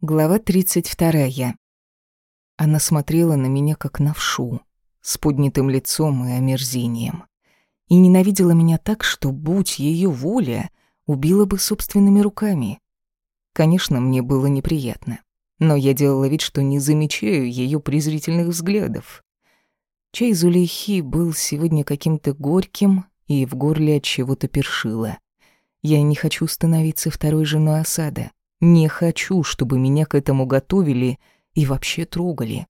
Глава 32. Она смотрела на меня как на вшу, с поднятым лицом и омерзением. И ненавидела меня так, что, будь ее воля, убила бы собственными руками. Конечно, мне было неприятно, но я делала вид, что не замечаю ее презрительных взглядов. Чай Зулейхи был сегодня каким-то горьким и в горле от чего-то першило. Я не хочу становиться второй женой осада. Не хочу, чтобы меня к этому готовили и вообще трогали.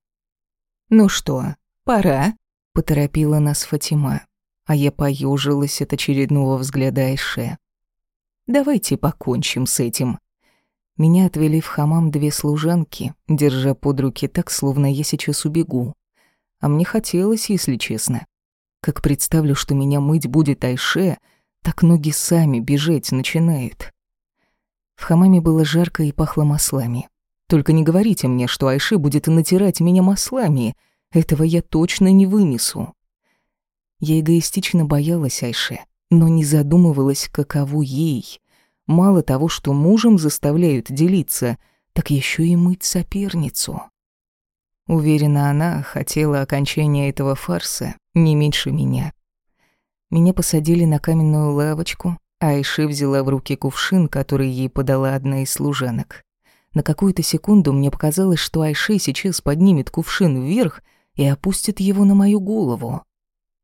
«Ну что, пора?» — поторопила нас Фатима, а я поежилась от очередного взгляда Айше. «Давайте покончим с этим». Меня отвели в хамам две служанки, держа под руки так, словно я сейчас убегу. А мне хотелось, если честно. Как представлю, что меня мыть будет Айше, так ноги сами бежать начинают. В хамаме было жарко и пахло маслами. Только не говорите мне, что Айши будет натирать меня маслами. Этого я точно не вынесу. Я эгоистично боялась Айше, но не задумывалась, каково ей. Мало того, что мужем заставляют делиться, так еще и мыть соперницу. Уверена, она хотела окончания этого фарса не меньше меня. Меня посадили на каменную лавочку, Айши взяла в руки кувшин, который ей подала одна из служанок. На какую-то секунду мне показалось, что Айши сейчас поднимет кувшин вверх и опустит его на мою голову.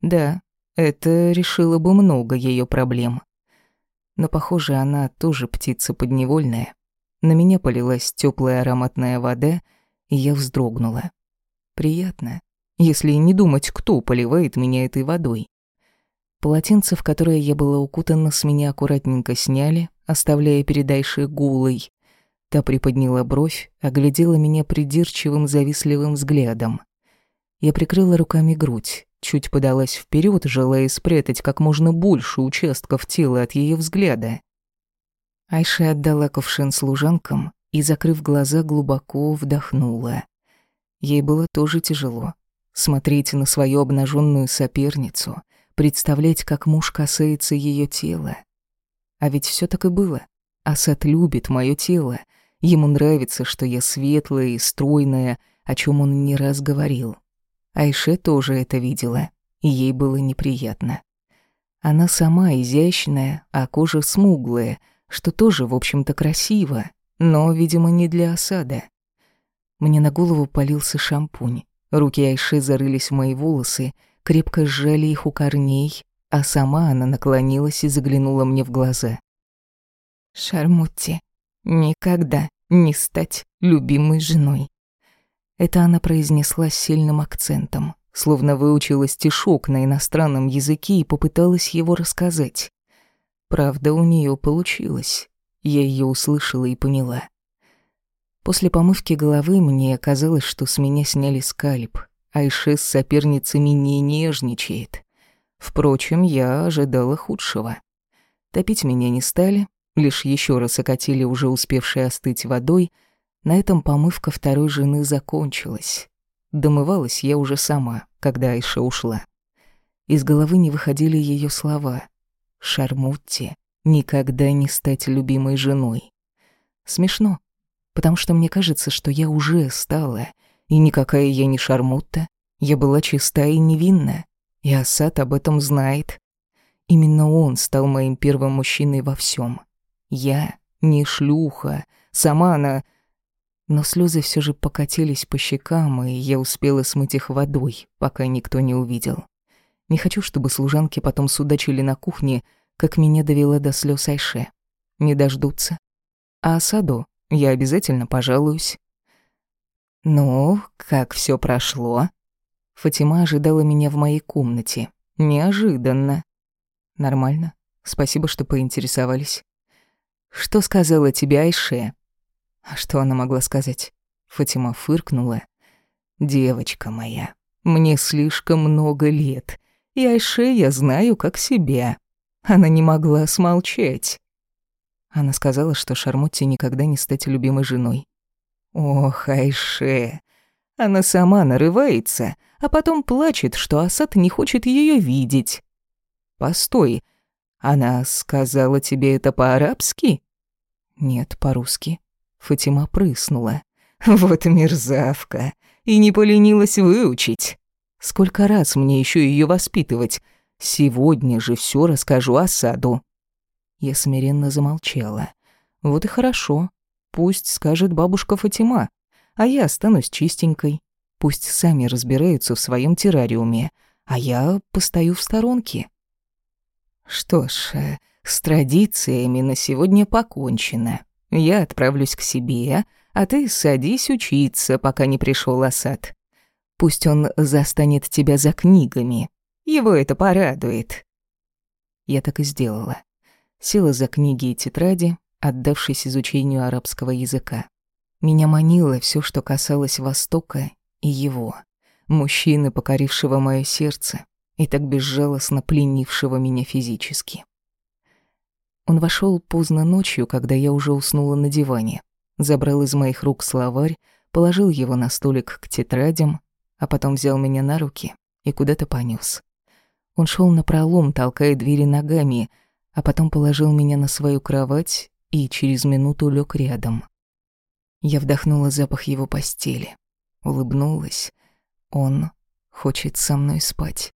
Да, это решило бы много ее проблем. Но, похоже, она тоже птица подневольная. На меня полилась теплая ароматная вода, и я вздрогнула. Приятно, если не думать, кто поливает меня этой водой. Полотенце, в которое я была укутана, с меня аккуратненько сняли, оставляя перед Айшей гулой. Та приподняла бровь, оглядела меня придирчивым завистливым взглядом. Я прикрыла руками грудь, чуть подалась вперед, желая спрятать как можно больше участков тела от ее взгляда. Айша отдала ковшин служанкам и, закрыв глаза, глубоко вдохнула. Ей было тоже тяжело. Смотреть на свою обнаженную соперницу — представлять, как муж касается ее тела. А ведь все так и было. Асад любит мое тело. Ему нравится, что я светлая и стройная, о чем он не раз говорил. Айше тоже это видела, и ей было неприятно. Она сама изящная, а кожа смуглая, что тоже, в общем-то, красиво, но, видимо, не для осада. Мне на голову полился шампунь. Руки Айши зарылись в мои волосы, крепко сжали их у корней, а сама она наклонилась и заглянула мне в глаза. «Шармутти, никогда не стать любимой женой». Это она произнесла с сильным акцентом, словно выучила стишок на иностранном языке и попыталась его рассказать. Правда, у нее получилось. Я ее услышала и поняла. После помывки головы мне казалось, что с меня сняли скальп, Айше с соперницами не нежничает. Впрочем, я ожидала худшего. Топить меня не стали, лишь еще раз окатили уже успевшей остыть водой. На этом помывка второй жены закончилась. Домывалась я уже сама, когда Айша ушла. Из головы не выходили ее слова. «Шармутте, никогда не стать любимой женой». Смешно, потому что мне кажется, что я уже стала — и никакая я не шармутта. Я была чиста и невинна. И Асад об этом знает. Именно он стал моим первым мужчиной во всем. Я не шлюха. Сама она... Но слезы все же покатились по щекам, и я успела смыть их водой, пока никто не увидел. Не хочу, чтобы служанки потом судачили на кухне, как меня довела до слез Айше. Не дождутся. А Асаду я обязательно пожалуюсь. «Ну, как все прошло?» Фатима ожидала меня в моей комнате. Неожиданно. «Нормально. Спасибо, что поинтересовались». «Что сказала тебе Айше?» А что она могла сказать? Фатима фыркнула. «Девочка моя, мне слишком много лет, и Айше я знаю как себя». Она не могла смолчать. Она сказала, что Шармотте никогда не стать любимой женой. Ох, Айше. Она сама нарывается, а потом плачет, что Асад не хочет ее видеть. Постой, она сказала тебе это по-арабски? Нет, по-русски. Фатима прыснула. «Вот мерзавка! И не поленилась выучить! Сколько раз мне еще ее воспитывать? Сегодня же все расскажу Асаду!» Я смиренно замолчала. «Вот и хорошо. Пусть скажет бабушка Фатима, а я останусь чистенькой. Пусть сами разбираются в своем террариуме, а я постою в сторонке». Что ж, э, с традициями на сегодня покончено. Я отправлюсь к себе, а ты садись учиться, пока не пришел Асад. Пусть он застанет тебя за книгами. Его это порадует. Я так и сделала. Села за книги и тетради, отдавшись изучению арабского языка. Меня манило все, что касалось Востока и его, мужчины, покорившего мое сердце и так безжалостно пленившего меня физически. Он вошел поздно ночью, когда я уже уснула на диване, забрал из моих рук словарь, положил его на столик к тетрадям, а потом взял меня на руки и куда-то понёс. Он шел напролом, толкая двери ногами, а потом положил меня на свою кровать и через минуту лег рядом. Я вдохнула запах его постели, улыбнулась. Он хочет со мной спать.